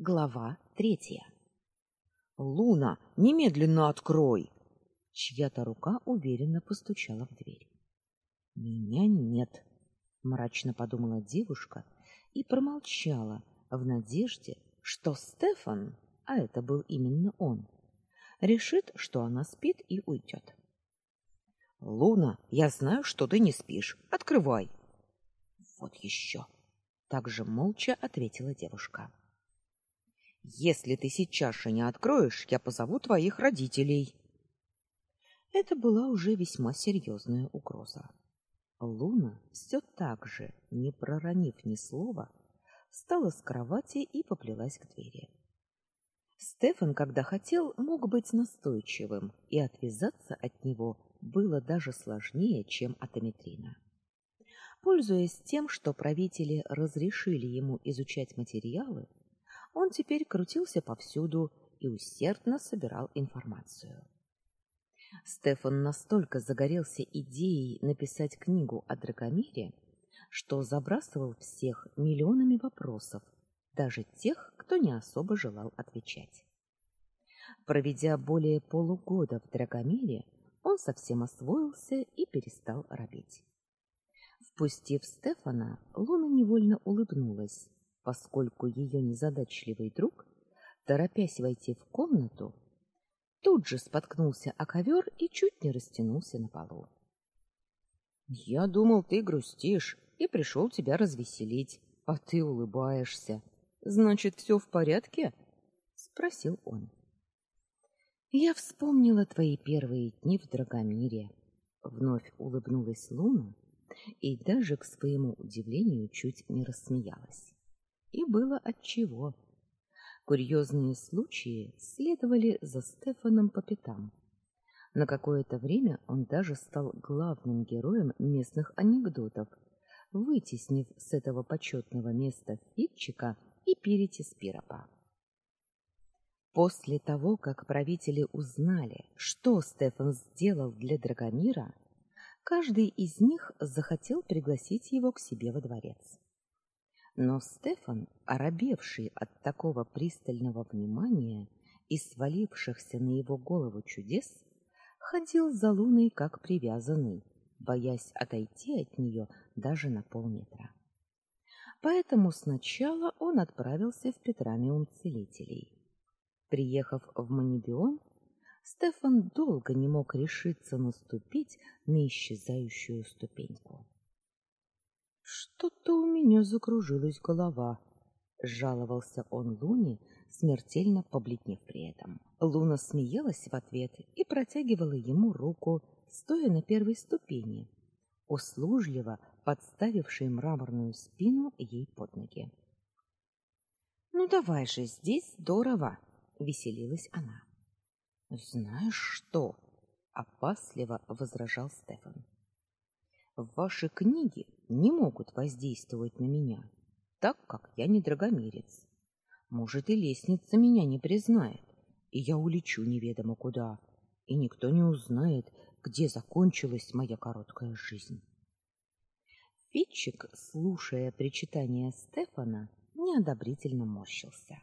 Глава третья. Луна, немедленно открой. Чья-то рука уверенно постучала в дверь. Меня нет, мрачно подумала девушка и промолчала в надежде, что Стефан, а это был именно он, решит, что она спит и уйдет. Луна, я знаю, что ты не спишь. Открывай. Вот еще. Так же молча ответила девушка. Если ты сейчас же не откроешь, я позову твоих родителей. Это была уже весьма серьезная угроза. Луна все так же, не проронив ни слова, встала с кровати и поплелась к двери. Стефан, когда хотел, мог быть настойчивым, и отвязаться от него было даже сложнее, чем от Аметрина. Пользуясь тем, что правители разрешили ему изучать материалы, он теперь крутился повсюду и усердно собирал информацию. Стефан настолько загорелся идеей написать книгу о Драгомире, что забрасывал всех миллионами вопросов, даже тех, кто не особо желал отвечать. Проведя более полугода в Драгомире, он совсем освоился и перестал робеть. Впустив Стефана, Луна невольно улыбнулась, поскольку ее незадачливый друг, торопясь войти в комнату, тут же споткнулся о ковер и чуть не растянулся на полу. Я думал, ты грустишь и пришел тебя развеселить, а ты улыбаешься. Значит, все в порядке? спросил он. Я вспомнила твои первые дни в Драгомире. Вновь улыбнулась Луна и даже к своему удивлению чуть не рассмеялась. И было отчего. Курьезные случаи следовали за Стефаном по пятам. На какое-то время он даже стал главным героем местных анекдотов, вытеснив с этого почетного места Фитчика и Перетиспиропа. После того, как правители узнали, что Стефан сделал для Драгомира, каждый из них захотел пригласить его к себе во дворец. Но Стефан, оробевший от такого пристального внимания и свалившихся на его голову чудес, ходил за Луной как привязанный, боясь отойти от нее даже на полметра. Поэтому сначала он отправился в Петрамиум целителей. Приехав в Манибион, Стефан долго не мог решиться наступить на исчезающую ступеньку. Что-то у меня закружилась голова, жаловался он Луне, смертельно побледнев при этом. Луна смеялась в ответ и протягивала ему руку, стоя на первой ступени, услужливо подставившей мраморную спину ей под ноги. Ну давай же, здесь здорово, веселилась она. Знаешь что? опасливо возражал Стефан. Ваши книги не могут воздействовать на меня, так как я не драгомирец. Может, и лестница меня не признает, и я улечу неведомо куда, и никто не узнает, где закончилась моя короткая жизнь. Фитчик, слушая причитания Стефана, неодобрительно морщился.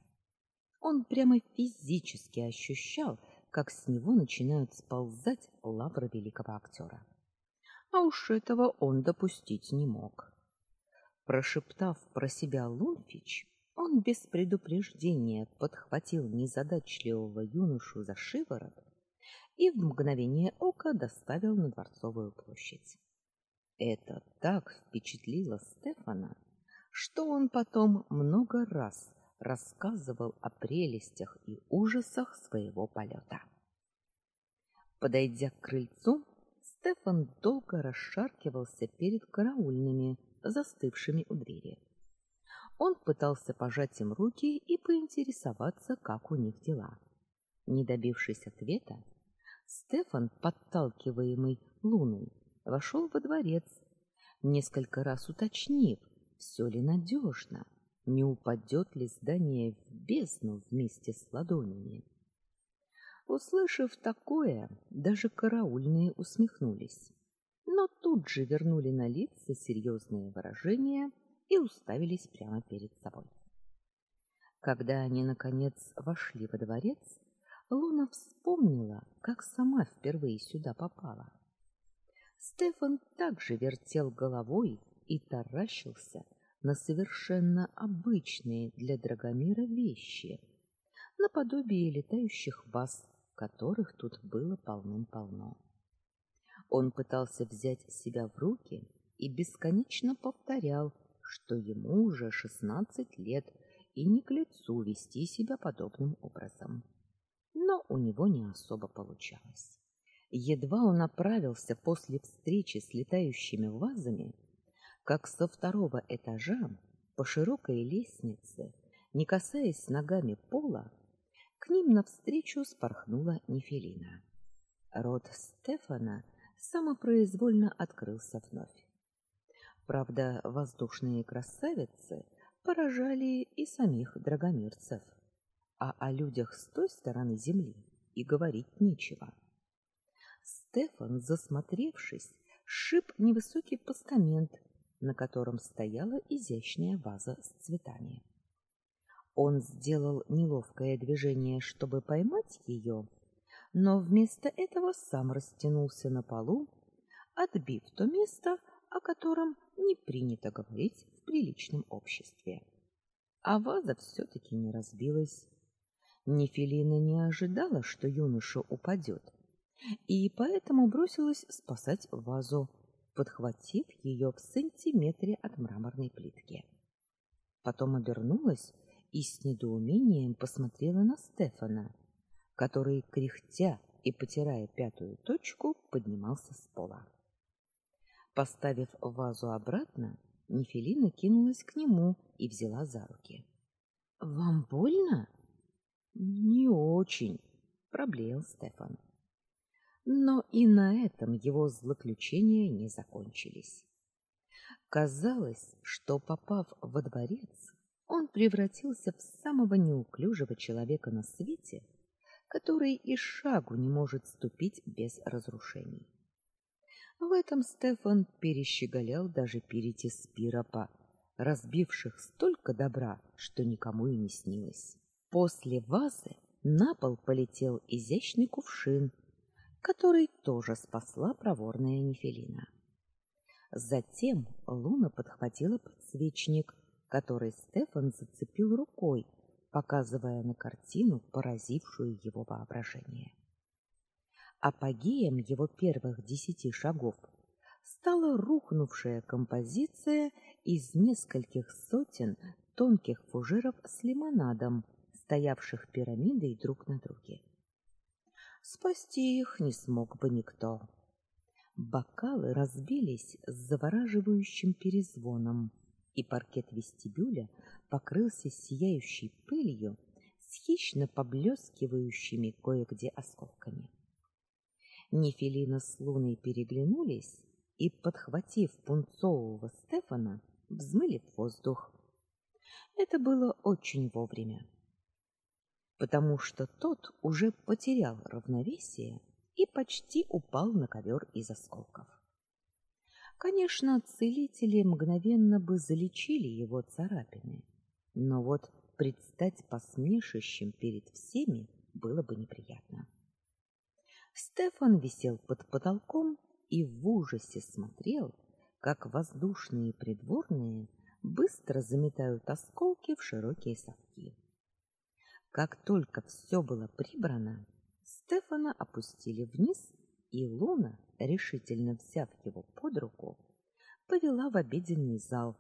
Он прямо физически ощущал, как с него начинают сползать лавры великого актера. А уж этого он допустить не мог. Прошептав про себя Лунфич, он без предупреждения подхватил незадачливого юношу за шиворот и в мгновение ока доставил на Дворцовую площадь. Это так впечатлило Стефана, что он потом много раз рассказывал о прелестях и ужасах своего полета. Подойдя к крыльцу, Стефан долго расшаркивался перед караульными, застывшими у двери. Он пытался пожать им руки и поинтересоваться, как у них дела. Не добившись ответа, Стефан, подталкиваемый Луной, вошел во дворец, несколько раз уточнив, все ли надежно не упадет ли здание в бездну вместе с ладонями. Услышав такое, даже караульные усмехнулись, но тут же вернули на лица серьезные выражения и уставились прямо перед собой. Когда они наконец вошли во дворец, Луна вспомнила, как сама впервые сюда попала. Стефан также вертел головой и таращился на совершенно обычные для Драгомира вещи, наподобие летающих ваз, которых тут было полным-полно. Он пытался взять себя в руки и бесконечно повторял, что ему уже шестнадцать лет и не к лицу вести себя подобным образом. Но у него не особо получалось. Едва он направился после встречи с летающими вазами, как со второго этажа по широкой лестнице, не касаясь ногами пола, к ним навстречу спорхнула Нефелина. Рот Стефана самопроизвольно открылся вновь. Правда, воздушные красавицы поражали и самих драгомирцев, а о людях с той стороны земли и говорить нечего. Стефан, засмотревшись, шип невысокий постамент на котором стояла изящная ваза с цветами. Он сделал неловкое движение, чтобы поймать ее, но вместо этого сам растянулся на полу, отбив то место, о котором не принято говорить в приличном обществе. А ваза все таки не разбилась. Нефелина не ожидала, что юноша упадет, и поэтому бросилась спасать вазу, подхватив ее в сантиметре от мраморной плитки. Потом обернулась и с недоумением посмотрела на Стефана, который, кряхтя и потирая пятую точку, поднимался с пола. Поставив вазу обратно, Нефелина кинулась к нему и взяла за руки. — Вам больно? — Не очень, — проблеял Стефан. Но и на этом его злоключения не закончились. Казалось, что попав во дворец, он превратился в самого неуклюжего человека на свете, который и шагу не может ступить без разрушений. В этом Стефан перещеголял даже Перетис Пиропа, разбивших столько добра, что никому и не снилось. После вазы на пол полетел изящный кувшин который тоже спасла проворная Нефелина. Затем Луна подхватила подсвечник, который Стефан зацепил рукой, показывая на картину, поразившую его воображение. Апогеем его первых десяти шагов стала рухнувшая композиция из нескольких сотен тонких фужеров с лимонадом, стоявших пирамидой друг на друге. Спасти их не смог бы никто. Бокалы разбились с завораживающим перезвоном, и паркет вестибюля покрылся сияющей пылью с хищно поблескивающими кое-где осколками. Нефелина с Луной переглянулись и, подхватив пунцового Стефана, взмыли в воздух. Это было очень вовремя потому что тот уже потерял равновесие и почти упал на ковер из осколков. Конечно, целители мгновенно бы залечили его царапины, но вот предстать посмешищем перед всеми было бы неприятно. Стефан висел под потолком и в ужасе смотрел, как воздушные придворные быстро заметают осколки в широкие совки. Как только все было прибрано, Стефана опустили вниз, и Луна, решительно взяв его под руку, повела в обеденный зал,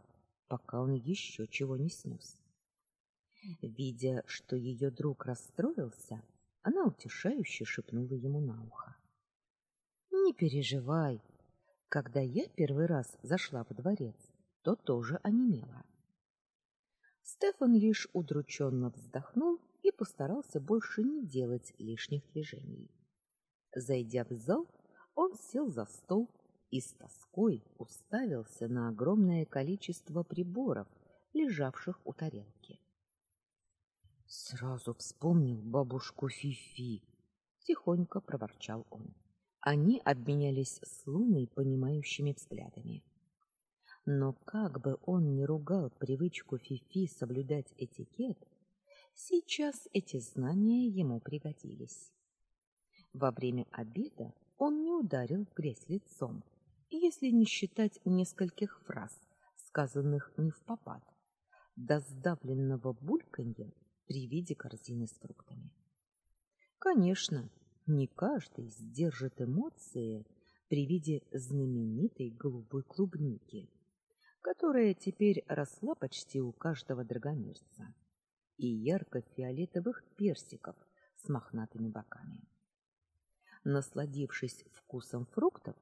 пока он еще чего не снес. Видя, что ее друг расстроился, она утешающе шепнула ему на ухо: "Не переживай. Когда я первый раз зашла во дворец, то тоже онемела". Стефан лишь удрученно вздохнул и постарался больше не делать лишних движений. Зайдя в зал, он сел за стол и с тоской уставился на огромное количество приборов, лежавших у тарелки. Сразу вспомнил бабушку Фифи, тихонько проворчал он. Они обменялись с Луной понимающими взглядами. Но как бы он ни ругал привычку Фифи соблюдать этикет, Сейчас эти знания ему пригодились. Во время обеда он не ударил в грязь лицом, если не считать нескольких фраз, сказанных не в попад, до сдавленного бульканья при виде корзины с фруктами. Конечно, не каждый сдержит эмоции при виде знаменитой голубой клубники, которая теперь росла почти у каждого драгомирца, и ярко-фиолетовых персиков с мохнатыми боками. Насладившись вкусом фруктов,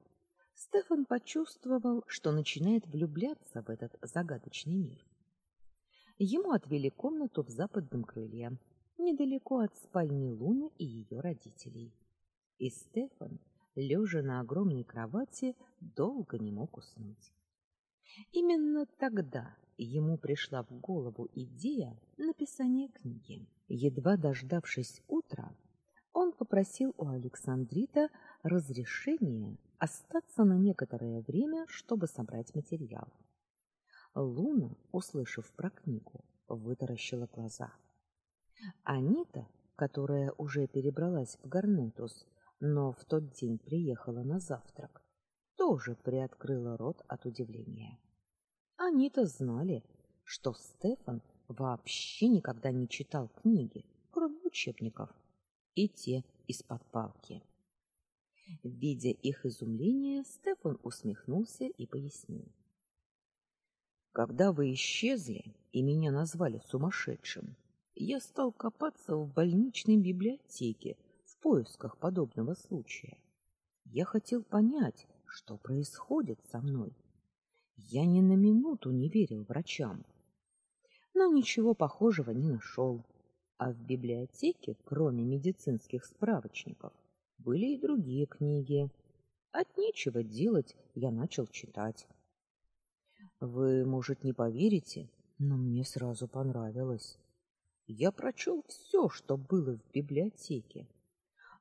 Стефан почувствовал, что начинает влюбляться в этот загадочный мир. Ему отвели комнату в западном крыле, недалеко от спальни Луны и ее родителей. И Стефан, лежа на огромной кровати, долго не мог уснуть. Именно тогда ему пришла в голову идея написания книги. Едва дождавшись утра, он попросил у Александрита разрешения остаться на некоторое время, чтобы собрать материал. Луна, услышав про книгу, вытаращила глаза. Анита, которая уже перебралась в Гарнетус, но в тот день приехала на завтрак, тоже приоткрыла рот от удивления. Они-то знали, что Стефан вообще никогда не читал книги, кроме учебников и те из-под палки. Видя их изумление, Стефан усмехнулся и пояснил. Когда вы исчезли и меня назвали сумасшедшим, я стал копаться в больничной библиотеке в поисках подобного случая. Я хотел понять, что происходит со мной. Я ни на минуту не верил врачам, но ничего похожего не нашел. А в библиотеке, кроме медицинских справочников, были и другие книги. От нечего делать я начал читать. Вы, может, не поверите, но мне сразу понравилось. Я прочел все, что было в библиотеке,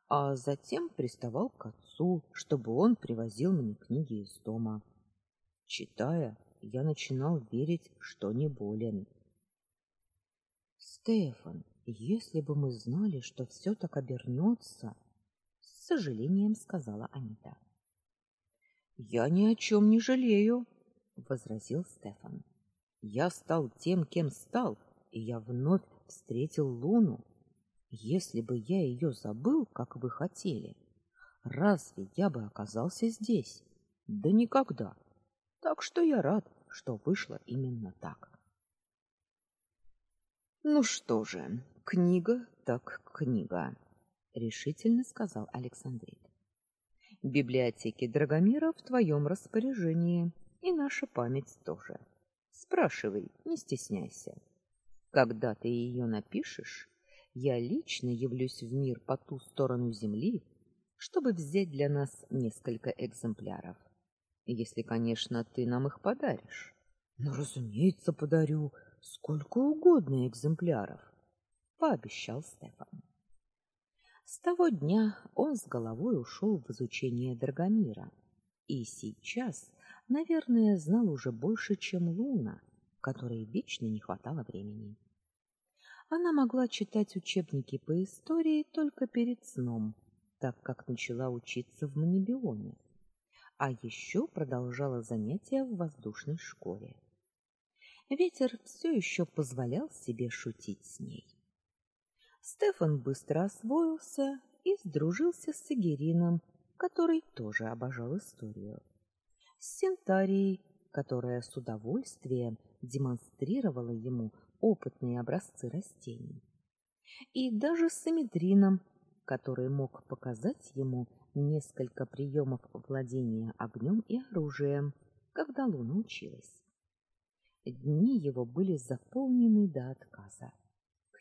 а затем приставал к отцу, чтобы он привозил мне книги из дома. Читая, я начинал верить, что не болен. Стефан, если бы мы знали, что все так обернется, с сожалением сказала Анита. Я ни о чем не жалею, возразил Стефан. Я стал тем, кем стал, и я вновь встретил Луну. Если бы я ее забыл, как вы хотели, разве я бы оказался здесь? Да никогда. Так что я рад, что вышло именно так. Ну что же, книга так книга, решительно сказал Александрит. Библиотеки Драгомира в твоем распоряжении, и наша память тоже. Спрашивай, не стесняйся. Когда ты ее напишешь, я лично явлюсь в мир по ту сторону земли, чтобы взять для нас несколько экземпляров. Если, конечно, ты нам их подаришь. Ну, разумеется, подарю сколько угодно экземпляров, пообещал Стефан. С того дня он с головой ушел в изучение Драгомира, и сейчас, наверное, знал уже больше, чем Луна, которой вечно не хватало времени. Она могла читать учебники по истории только перед сном, так как начала учиться в Манибионе, а еще продолжала занятия в воздушной школе. Ветер все еще позволял себе шутить с ней. Стефан быстро освоился и сдружился с Сигерином, который тоже обожал историю. С Сентарией, которая с удовольствием демонстрировала ему опытные образцы растений. И даже с Эмидрином, который мог показать ему несколько приемов владения огнем и оружием, когда Луна училась. Дни его были заполнены до отказа.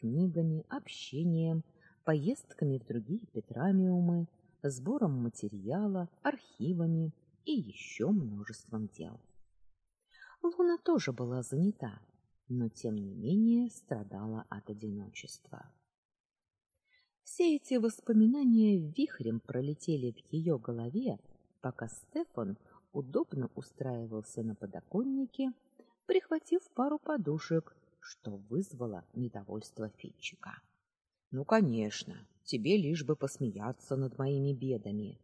Книгами, общением, поездками в другие петрамиумы, сбором материала, архивами и еще множеством дел. Луна тоже была занята, но тем не менее страдала от одиночества. Все эти воспоминания вихрем пролетели в ее голове, пока Стефан удобно устраивался на подоконнике прихватив пару подушек, что вызвало недовольство Фитчика. Ну, конечно, тебе лишь бы посмеяться над моими бедами,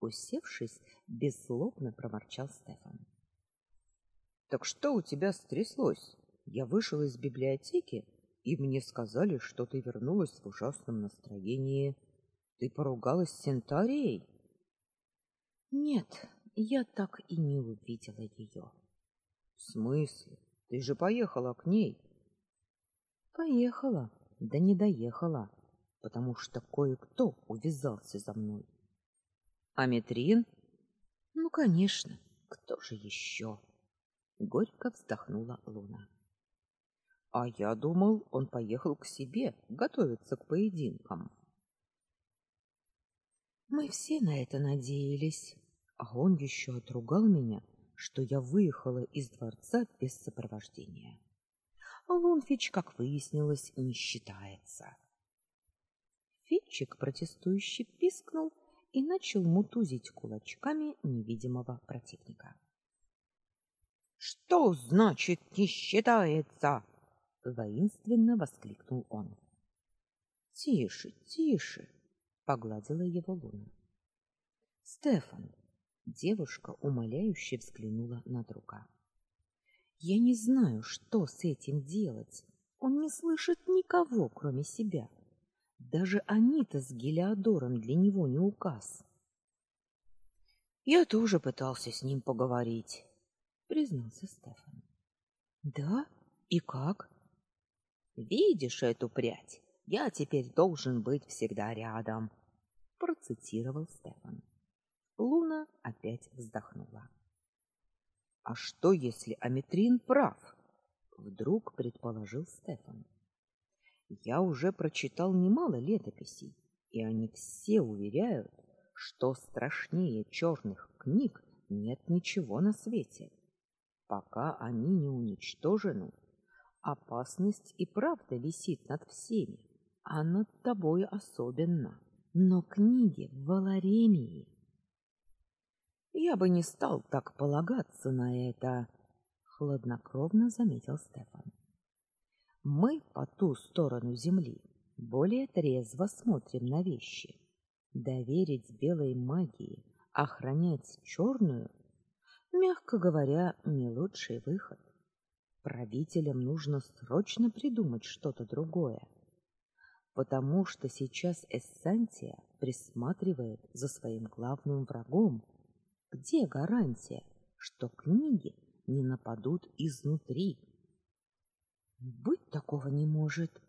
усевшись, бессловно проворчал Стефан. Так что у тебя стряслось? Я вышел из библиотеки, и мне сказали, что ты вернулась в ужасном настроении. Ты поругалась с Сентарией? Нет, я так и не увидела ее. В смысле? Ты же поехала к ней. Поехала, да не доехала, потому что кое-кто увязался за мной. А Метрин? Ну, конечно, кто же еще? Горько вздохнула Луна. А я думал, он поехал к себе готовиться к поединкам. Мы все на это надеялись, а он еще отругал меня, что я выехала из дворца без сопровождения. Лунфич, как выяснилось, не считается. Фитчик протестующе пискнул и начал мутузить кулачками невидимого противника. Что значит не считается? воинственно воскликнул он. Тише, тише, погладила его Луна. Стефан, девушка умоляюще взглянула на друга. Я не знаю, что с этим делать. Он не слышит никого, кроме себя. Даже Анита с Гелиодором для него не указ. Я тоже пытался с ним поговорить, признался Стефан. Да? И как? Видишь эту прядь? Я теперь должен быть всегда рядом, процитировал Стефан. Луна опять вздохнула. А что, если Аметрин прав? Вдруг предположил Стефан. Я уже прочитал немало летописей, и они все уверяют, что страшнее черных книг нет ничего на свете. Пока они не уничтожены, Опасность и правда висит над всеми, а над тобой особенно. Но книги в Валаремии... Я бы не стал так полагаться на это, хладнокровно заметил Стефан. Мы по ту сторону земли более трезво смотрим на вещи. Доверить белой магии охранять черную, мягко говоря, не лучший выход. Правителям нужно срочно придумать что-то другое, потому что сейчас Эссантия присматривает за своим главным врагом. Где гарантия, что книги не нападут изнутри? Быть такого не может,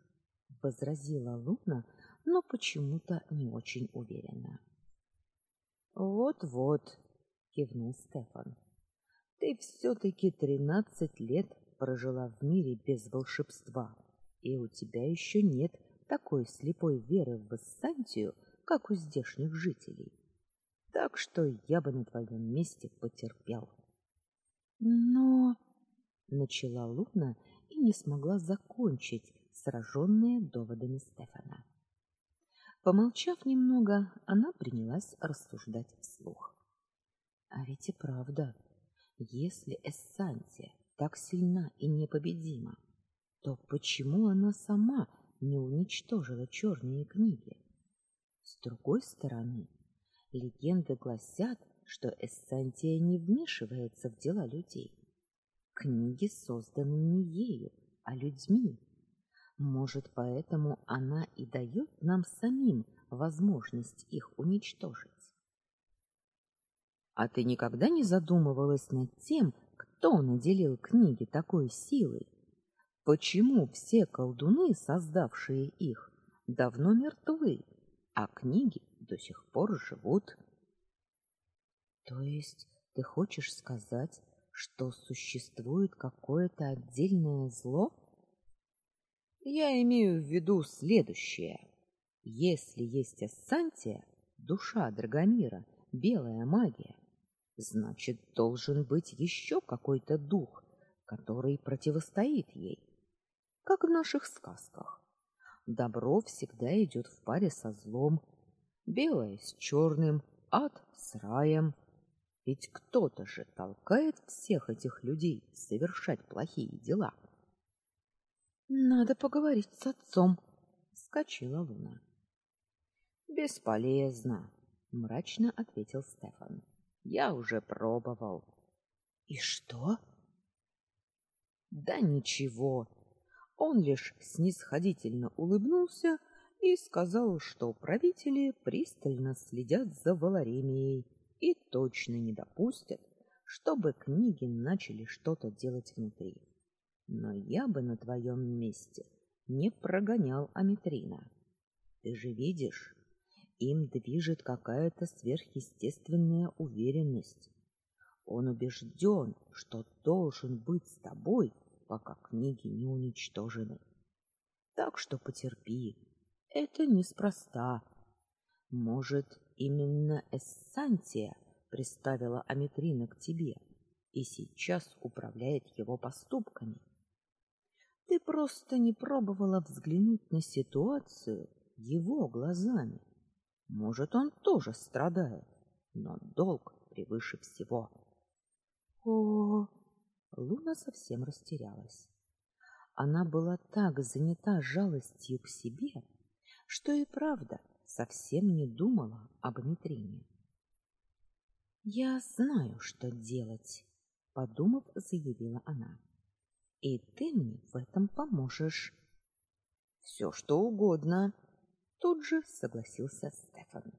возразила Луна, но почему-то не очень уверенно. Вот-вот, кивнул Стефан. Ты все таки тринадцать лет прожила в мире без волшебства, и у тебя еще нет такой слепой веры в Вассантию, как у здешних жителей. Так что я бы на твоем месте потерпел. Но начала Луна и не смогла закончить, сраженная доводами Стефана. Помолчав немного, она принялась рассуждать вслух. А ведь и правда, если Эссантия так сильна и непобедима, то почему она сама не уничтожила черные книги? С другой стороны, легенды гласят, что Эссантия не вмешивается в дела людей. Книги созданы не ею, а людьми. Может, поэтому она и дает нам самим возможность их уничтожить. А ты никогда не задумывалась над тем, кто наделил книги такой силой? Почему все колдуны, создавшие их, давно мертвы, а книги до сих пор живут? То есть ты хочешь сказать, что существует какое-то отдельное зло? Я имею в виду следующее. Если есть эссантия, душа Драгомира, белая магия, значит, должен быть еще какой-то дух, который противостоит ей. Как в наших сказках. Добро всегда идет в паре со злом, белое с черным, ад с раем. Ведь кто-то же толкает всех этих людей совершать плохие дела. Надо поговорить с отцом, вскочила Луна. Бесполезно, мрачно ответил Стефан. Я уже пробовал. И что? Да ничего. Он лишь снисходительно улыбнулся и сказал, что правители пристально следят за Валаремией и точно не допустят, чтобы книги начали что-то делать внутри. Но я бы на твоем месте не прогонял Аметрина. Ты же видишь, им движет какая-то сверхъестественная уверенность. Он убежден, что должен быть с тобой, пока книги не уничтожены. Так что потерпи. Это неспроста. Может, именно Эссантия приставила Аметрина к тебе и сейчас управляет его поступками. Ты просто не пробовала взглянуть на ситуацию его глазами. Может, он тоже страдает, но долг превыше всего. О, Луна совсем растерялась. Она была так занята жалостью к себе, что и правда совсем не думала об Митрине. Я знаю, что делать, подумав, заявила она. И ты мне в этом поможешь. Все, что угодно, тут же согласился Стефан.